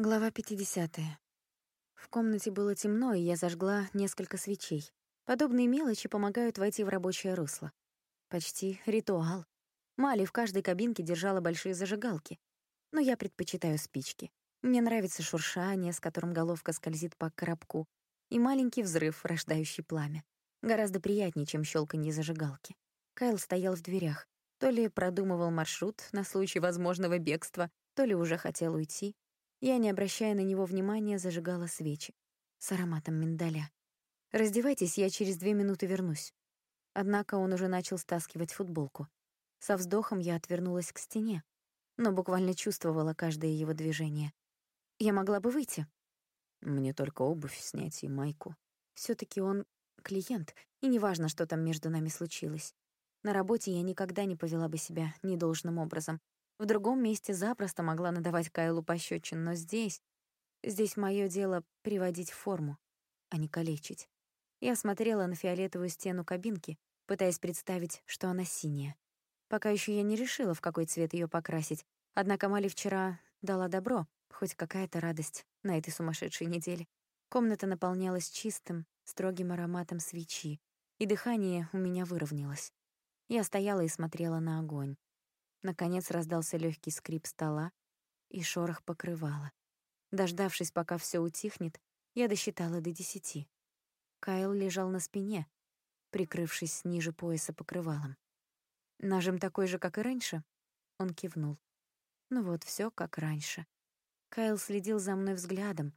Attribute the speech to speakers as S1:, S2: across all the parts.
S1: Глава 50. В комнате было темно, и я зажгла несколько свечей. Подобные мелочи помогают войти в рабочее русло. Почти ритуал. Мали в каждой кабинке держала большие зажигалки. Но я предпочитаю спички. Мне нравится шуршание, с которым головка скользит по коробку, и маленький взрыв, рождающий пламя. Гораздо приятнее, чем щелканье зажигалки. Кайл стоял в дверях. То ли продумывал маршрут на случай возможного бегства, то ли уже хотел уйти. Я, не обращая на него внимания, зажигала свечи с ароматом миндаля. «Раздевайтесь, я через две минуты вернусь». Однако он уже начал стаскивать футболку. Со вздохом я отвернулась к стене, но буквально чувствовала каждое его движение. Я могла бы выйти.
S2: Мне только обувь снять и майку.
S1: все таки он клиент, и неважно, что там между нами случилось. На работе я никогда не повела бы себя недолжным образом, в другом месте запросто могла надавать Кайлу пощечин, но здесь... Здесь мое дело приводить в форму, а не калечить. Я смотрела на фиолетовую стену кабинки, пытаясь представить, что она синяя. Пока еще я не решила, в какой цвет ее покрасить, однако Мали вчера дала добро, хоть какая-то радость на этой сумасшедшей неделе. Комната наполнялась чистым, строгим ароматом свечи, и дыхание у меня выровнялось. Я стояла и смотрела на огонь. Наконец раздался легкий скрип стола и шорох покрывала. Дождавшись, пока все утихнет, я досчитала до десяти. Кайл лежал на спине, прикрывшись ниже пояса покрывалом. «Нажим такой же, как и раньше?» Он кивнул. «Ну вот, все как раньше». Кайл следил за мной взглядом.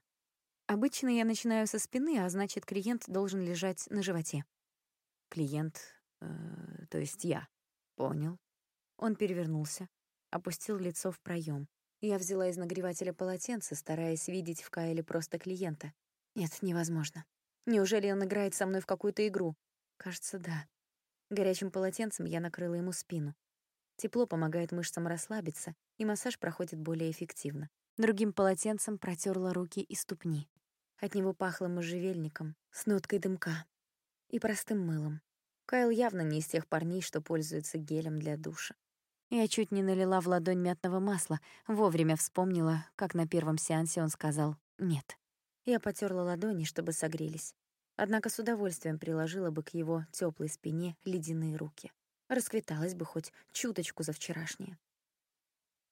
S1: Обычно я начинаю со спины, а значит, клиент должен лежать на животе.
S2: Клиент, э, то есть я. Понял.
S1: Он перевернулся, опустил лицо в проем. Я взяла из нагревателя полотенце, стараясь видеть в Кайле просто клиента. Нет, невозможно. Неужели он играет со мной в какую-то игру? Кажется, да. Горячим полотенцем я накрыла ему спину. Тепло помогает мышцам расслабиться, и массаж проходит более эффективно. Другим полотенцем протерла руки и ступни. От него пахло можжевельником, с ноткой дымка и простым мылом. Кайл явно не из тех парней, что пользуются гелем для душа. Я чуть не налила в ладонь мятного масла, вовремя вспомнила, как на первом сеансе он сказал «нет». Я потерла ладони, чтобы согрелись. Однако с удовольствием приложила бы к его теплой спине ледяные руки. Расквиталась бы хоть чуточку за вчерашнее.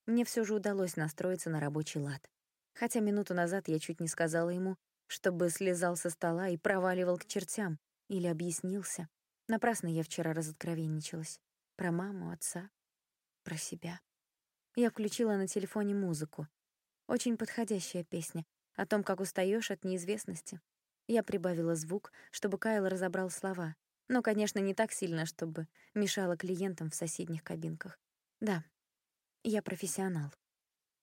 S1: Мне все же удалось настроиться на рабочий лад. Хотя минуту назад я чуть не сказала ему, чтобы слезал со стола и проваливал к чертям, или объяснился. Напрасно я вчера разоткровенничалась. Про маму, отца, про себя. Я включила на телефоне музыку. Очень подходящая песня о том, как устаешь от неизвестности. Я прибавила звук, чтобы Кайл разобрал слова, но, конечно, не так сильно, чтобы мешало клиентам в соседних кабинках. Да, я профессионал.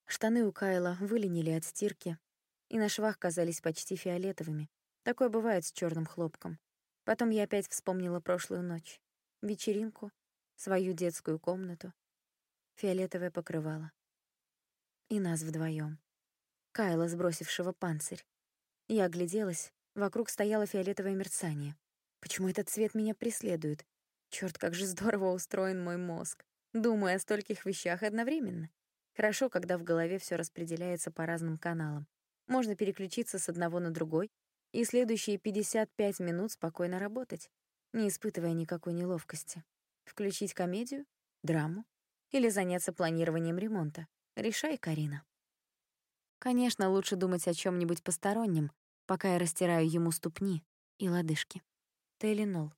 S1: Штаны у Кайла выленили от стирки и на швах казались почти фиолетовыми. Такое бывает с черным хлопком. Потом я опять вспомнила прошлую ночь. Вечеринку, свою детскую комнату, фиолетовое покрывало. И нас вдвоем. Кайла, сбросившего панцирь. Я огляделась, вокруг стояло фиолетовое мерцание. Почему этот цвет меня преследует? Черт, как же здорово устроен мой мозг. Думаю о стольких вещах одновременно. Хорошо, когда в голове все распределяется по разным каналам. Можно переключиться с одного на другой и следующие 55 минут спокойно работать, не испытывая никакой неловкости. Включить комедию, драму, или заняться планированием ремонта. Решай, Карина. Конечно, лучше думать о чем нибудь постороннем, пока я растираю ему ступни и лодыжки. Теленол.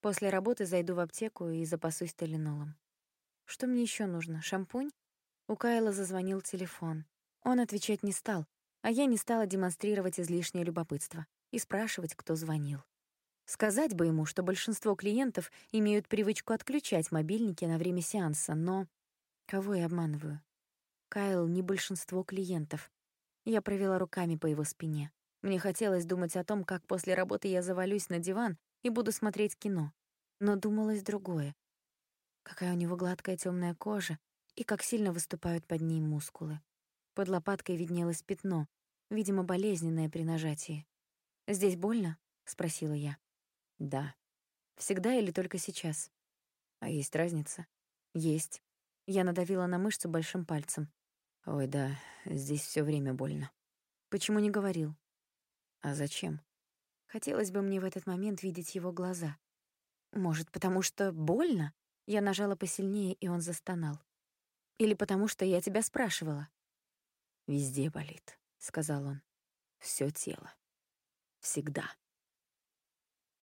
S1: После работы зайду в аптеку и запасусь теленолом. Что мне еще нужно? Шампунь? У Кайла зазвонил телефон. Он отвечать не стал, а я не стала демонстрировать излишнее любопытство и спрашивать, кто звонил. Сказать бы ему, что большинство клиентов имеют привычку отключать мобильники на время сеанса, но... Кого я обманываю? Кайл — не большинство клиентов. Я провела руками по его спине. Мне хотелось думать о том, как после работы я завалюсь на диван и буду смотреть кино. Но думалось другое. Какая у него гладкая темная кожа и как сильно выступают под ней мускулы. Под лопаткой виднелось пятно, видимо, болезненное при нажатии. «Здесь больно?» — спросила я.
S2: Да.
S1: Всегда или только сейчас?
S2: А есть разница?
S1: Есть. Я надавила на мышцу большим пальцем.
S2: Ой, да, здесь все время больно.
S1: Почему не говорил?
S2: А зачем?
S1: Хотелось бы мне в этот момент видеть его глаза. Может, потому что больно? Я нажала посильнее, и он застонал. Или потому что я тебя спрашивала?
S2: Везде болит, сказал он. Все тело. Всегда.